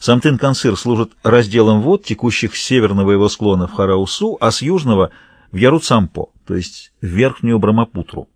Самтын-Кансыр служит разделом вод, текущих с северного его склона в Хараусу, а с южного — в Яруцампо, то есть в Верхнюю Брамапутру.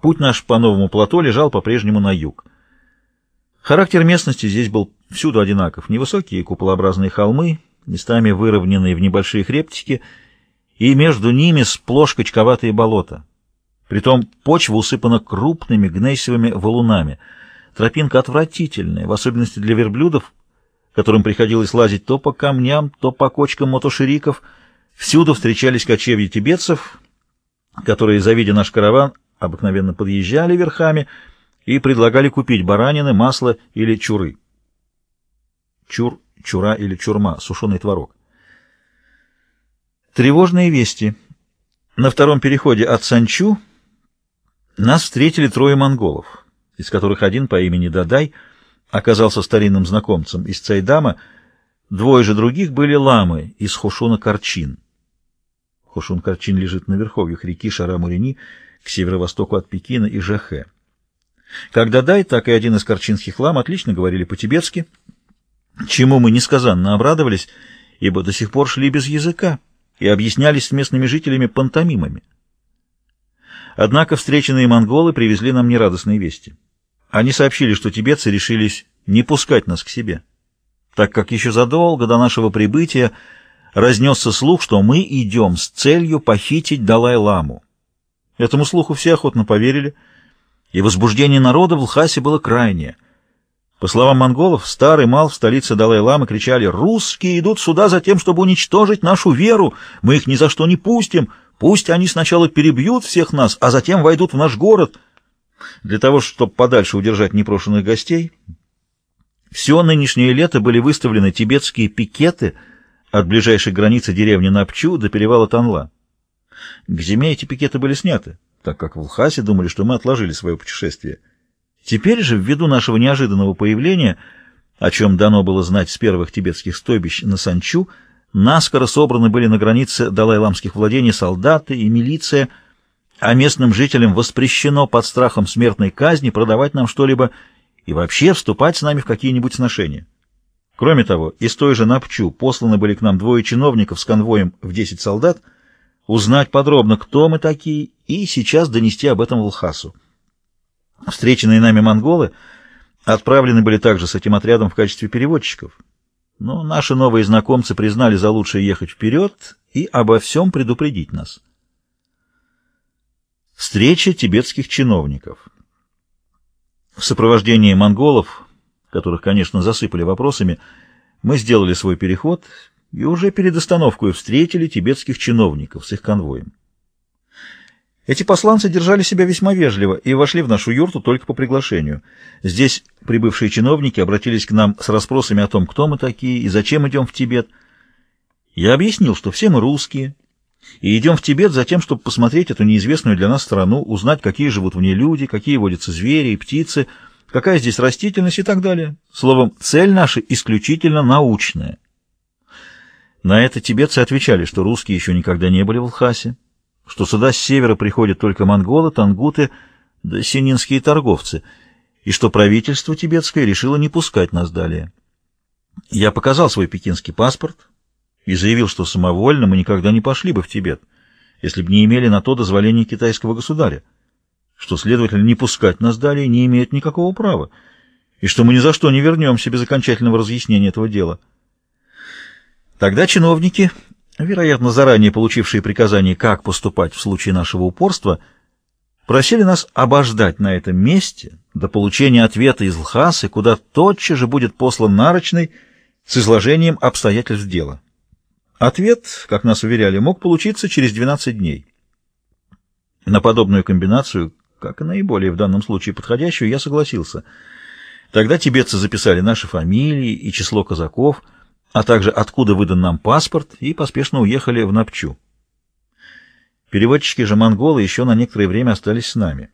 Путь наш по новому плато лежал по-прежнему на юг. Характер местности здесь был всюду одинаков. Невысокие куполообразные холмы, местами выровненные в небольшие хребтики, и между ними сплошь качковатые болота. Притом почва усыпана крупными гнейсовыми валунами. Тропинка отвратительная, в особенности для верблюдов, которым приходилось лазить то по камням, то по кочкам мотошириков. Всюду встречались кочевья тибетцев, которые, завидя наш караван, обыкновенно подъезжали верхами и предлагали купить баранины, масло или чуры. Чур, чура или чурма, сушеный творог. Тревожные вести. На втором переходе от Санчу нас встретили трое монголов, из которых один по имени Дадай оказался старинным знакомцем из Цайдама, двое же других были ламы из Хошуна-Карчин. Хошун-Карчин лежит на верховьях реки Шара-Мурини к северо-востоку от Пекина и Жахе. Как Дадай, так и один из карчинских лам отлично говорили по-тибетски, чему мы несказанно обрадовались, ибо до сих пор шли без языка и объяснялись с местными жителями пантомимами. Однако встреченные монголы привезли нам нерадостные вести. Они сообщили, что тибетцы решились не пускать нас к себе, так как еще задолго до нашего прибытия разнесся слух, что мы идем с целью похитить Далай-ламу. Этому слуху все охотно поверили, и возбуждение народа в Лхасе было крайнее. По словам монголов, старый мал в столице Далай-ламы кричали «Русские идут сюда за тем, чтобы уничтожить нашу веру! Мы их ни за что не пустим! Пусть они сначала перебьют всех нас, а затем войдут в наш город. Для того, чтобы подальше удержать непрошенных гостей, все нынешнее лето были выставлены тибетские пикеты от ближайшей границы деревни Напчу до перевала Танла. К зиме эти пикеты были сняты, так как в Лхасе думали, что мы отложили свое путешествие. Теперь же, ввиду нашего неожиданного появления, о чем дано было знать с первых тибетских стойбищ на Санчу, Наскоро собраны были на границе далай-ламских владений солдаты и милиция, а местным жителям воспрещено под страхом смертной казни продавать нам что-либо и вообще вступать с нами в какие-нибудь сношения. Кроме того, из той же Напчу посланы были к нам двое чиновников с конвоем в 10 солдат узнать подробно, кто мы такие, и сейчас донести об этом Лхасу. Встреченные нами монголы отправлены были также с этим отрядом в качестве переводчиков. Но наши новые знакомцы признали за лучшее ехать вперед и обо всем предупредить нас. Встреча тибетских чиновников. В сопровождении монголов, которых, конечно, засыпали вопросами, мы сделали свой переход и уже перед остановкой встретили тибетских чиновников с их конвоем. Эти посланцы держали себя весьма вежливо и вошли в нашу юрту только по приглашению. Здесь прибывшие чиновники обратились к нам с расспросами о том, кто мы такие и зачем идем в Тибет. Я объяснил, что все мы русские, и идем в Тибет за тем, чтобы посмотреть эту неизвестную для нас страну, узнать, какие живут в ней люди, какие водятся звери и птицы, какая здесь растительность и так далее. Словом, цель наша исключительно научная. На это тибетцы отвечали, что русские еще никогда не были в Лхасе, что сюда с севера приходят только монголы, тангуты да сининские торговцы, и что правительство тибетское решило не пускать нас далее. Я показал свой пекинский паспорт и заявил, что самовольно мы никогда не пошли бы в Тибет, если бы не имели на то дозволения китайского государя, что, следовательно, не пускать нас далее не имеет никакого права, и что мы ни за что не вернемся без окончательного разъяснения этого дела. Тогда чиновники вероятно, заранее получившие приказание, как поступать в случае нашего упорства, просили нас обождать на этом месте до получения ответа из Лхасы, куда тотчас же будет послан нарочный с изложением обстоятельств дела. Ответ, как нас уверяли, мог получиться через 12 дней. На подобную комбинацию, как и наиболее в данном случае подходящую, я согласился. Тогда тибетцы записали наши фамилии и число казаков — а также откуда выдан нам паспорт, и поспешно уехали в Напчу. Переводчики же монголы еще на некоторое время остались с нами.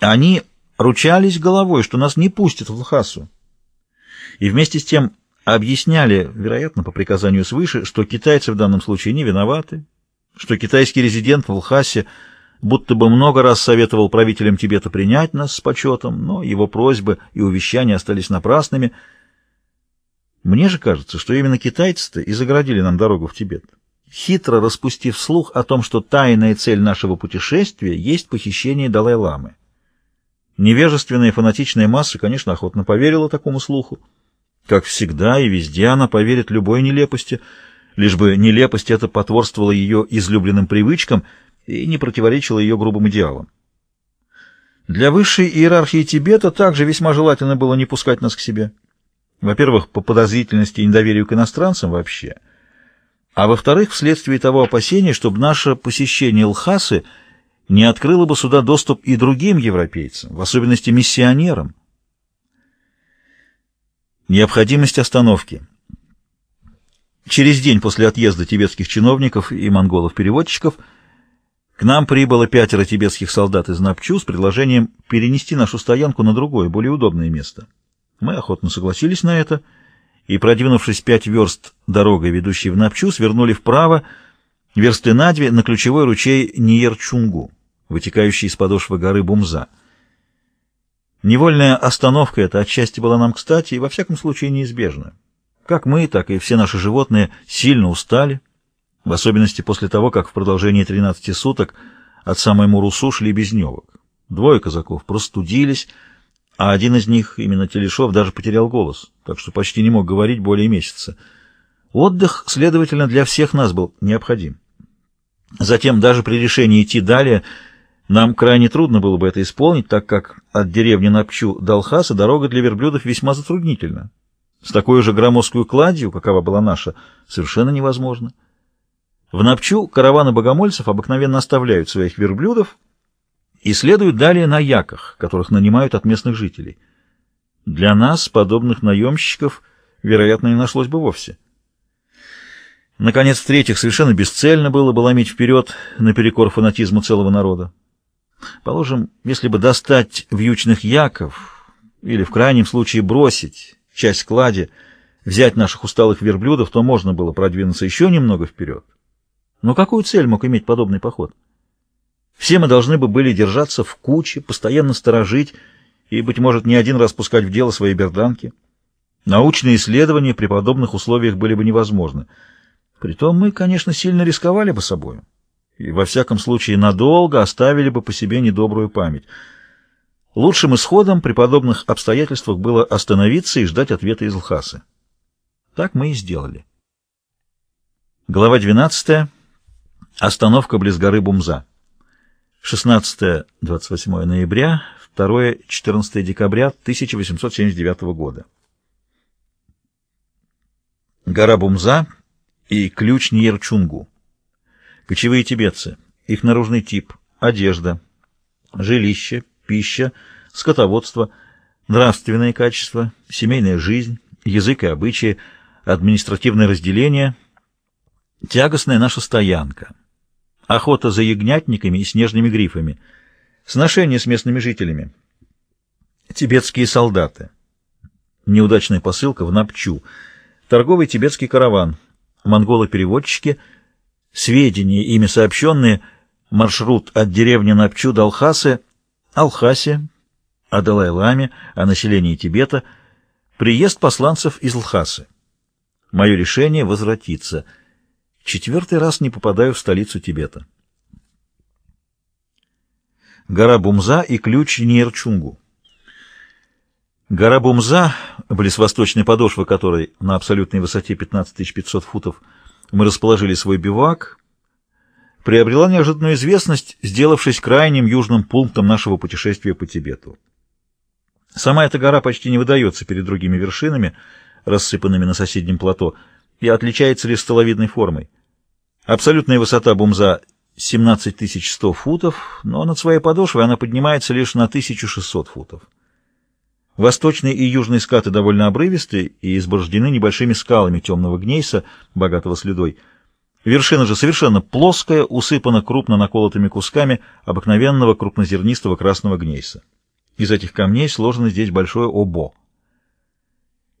Они ручались головой, что нас не пустят в Лхасу. И вместе с тем объясняли, вероятно, по приказанию свыше, что китайцы в данном случае не виноваты, что китайский резидент в Лхасе будто бы много раз советовал правителям Тибета принять нас с почетом, но его просьбы и увещания остались напрасными — Мне же кажется, что именно китайцы-то и загородили нам дорогу в Тибет, хитро распустив слух о том, что тайная цель нашего путешествия есть похищение Далай-ламы. Невежественная фанатичная масса, конечно, охотно поверила такому слуху. Как всегда и везде она поверит любой нелепости, лишь бы нелепость эта потворствовала ее излюбленным привычкам и не противоречила ее грубым идеалам. Для высшей иерархии Тибета также весьма желательно было не пускать нас к себе. Во-первых, по подозрительности и недоверию к иностранцам вообще, а во-вторых, вследствие того опасения, чтобы наше посещение Лхасы не открыло бы сюда доступ и другим европейцам, в особенности миссионерам. Необходимость остановки. Через день после отъезда тибетских чиновников и монголов-переводчиков к нам прибыло пятеро тибетских солдат из Напчу с предложением перенести нашу стоянку на другое, более удобное место. Мы охотно согласились на это и, продвинувшись пять верст дорогой, ведущей в Напчу, свернули вправо, версты на две, на ключевой ручей Ниерчунгу, вытекающий из подошвы горы Бумза. Невольная остановка эта отчасти была нам кстати и во всяком случае неизбежна. Как мы, так и все наши животные сильно устали, в особенности после того, как в продолжении 13 суток от самой Мурусу шли без дневок. Двое казаков простудились, а один из них, именно Телешов, даже потерял голос, так что почти не мог говорить более месяца. Отдых, следовательно, для всех нас был необходим. Затем, даже при решении идти далее, нам крайне трудно было бы это исполнить, так как от деревни Напчу до Алхаса дорога для верблюдов весьма затруднительна. С такой же громоздкую кладью, какова была наша, совершенно невозможно. В Напчу караваны богомольцев обыкновенно оставляют своих верблюдов и следуют далее на яках, которых нанимают от местных жителей. Для нас подобных наемщиков, вероятно, не нашлось бы вовсе. Наконец, в-третьих, совершенно бесцельно было бы ломить вперед наперекор фанатизму целого народа. Положим, если бы достать вьючных яков или, в крайнем случае, бросить часть клади, взять наших усталых верблюдов, то можно было продвинуться еще немного вперед. Но какую цель мог иметь подобный поход? Все мы должны бы были держаться в куче, постоянно сторожить и, быть может, не один раз пускать в дело свои берданки. Научные исследования при подобных условиях были бы невозможны. Притом мы, конечно, сильно рисковали бы собою. И, во всяком случае, надолго оставили бы по себе недобрую память. Лучшим исходом при подобных обстоятельствах было остановиться и ждать ответа из Лхасы. Так мы и сделали. Глава 12. Остановка близ горы Бумза. 16-28 ноября, 2-14 декабря 1879 года. Гора Бумза и ключ Ньерчунгу. Кочевые тибетцы. Их наружный тип. Одежда. Жилище. Пища. Скотоводство. Нравственные качества. Семейная жизнь. Язык и обычаи. Административное разделение. Тягостная наша стоянка охота за ягнятниками и снежными грифами, сношение с местными жителями, тибетские солдаты, неудачная посылка в Напчу, торговый тибетский караван, монголы-переводчики, сведения, ими сообщенные, маршрут от деревни Напчу до Алхасы, Алхасе, о Далай-Ламе, о населении Тибета, приезд посланцев из Лхасы. Мое решение возвратиться — Четвертый раз не попадаю в столицу Тибета. Гора Бумза и ключ Ньерчунгу. Гора Бумза, близ восточной подошвы которой на абсолютной высоте 15 500 футов мы расположили свой бивак, приобрела неожиданную известность, сделавшись крайним южным пунктом нашего путешествия по Тибету. Сама эта гора почти не выдается перед другими вершинами, рассыпанными на соседнем плато, и отличается лишь столовидной формой. Абсолютная высота Бумза 17100 футов, но над своей подошвой она поднимается лишь на 1600 футов. Восточные и южные скаты довольно обрывистые и изборождены небольшими скалами темного гнейса, богатого следой. Вершина же совершенно плоская, усыпана крупно наколотыми кусками обыкновенного крупнозернистого красного гнейса. Из этих камней сложено здесь большое обо.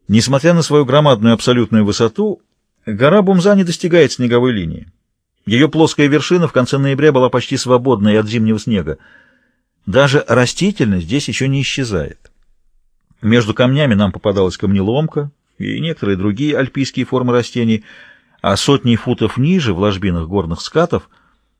Несмотря на свою громадную абсолютную высоту, Гора Бумза не достигает снеговой линии. Ее плоская вершина в конце ноября была почти свободной от зимнего снега. Даже растительность здесь еще не исчезает. Между камнями нам попадалась камнеломка и некоторые другие альпийские формы растений, а сотни футов ниже, в ложбинах горных скатов,